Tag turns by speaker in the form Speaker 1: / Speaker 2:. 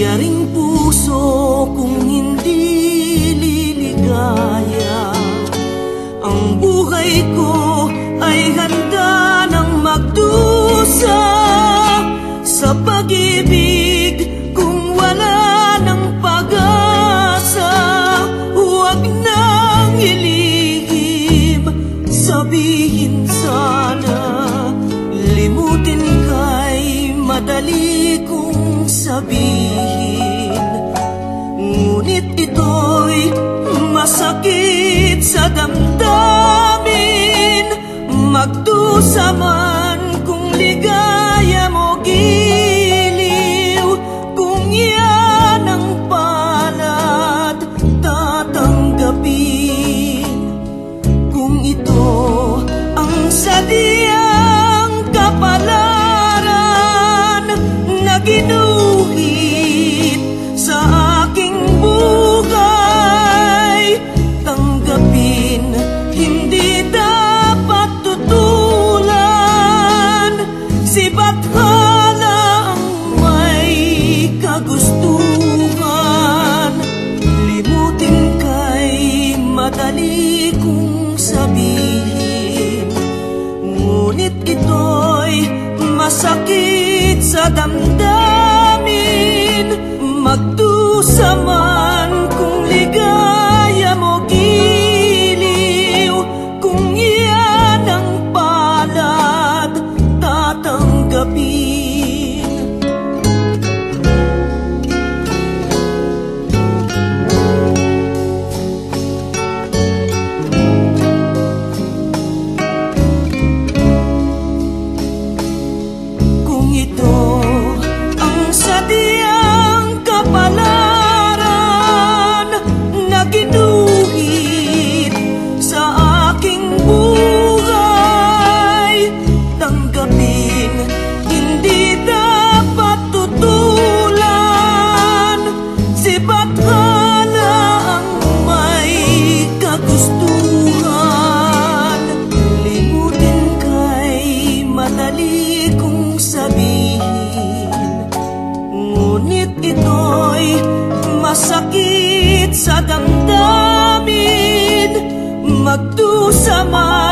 Speaker 1: Yaring puso kung hindi liligaya. Ang buhay ko ay handa ng magdusa. Sa pag-ibig sabihin. Ngunit ito'y masakit sa damdamin. Magdusa man kung ligaya mo giliw Kung yan ang palad tatanggapin. Kung ito ang sadyang sa damdamin Magdusa kagustuhan, limutin kay madali kong sabihin. Ngunit ito'y masakit sa damdamin. Magdusa man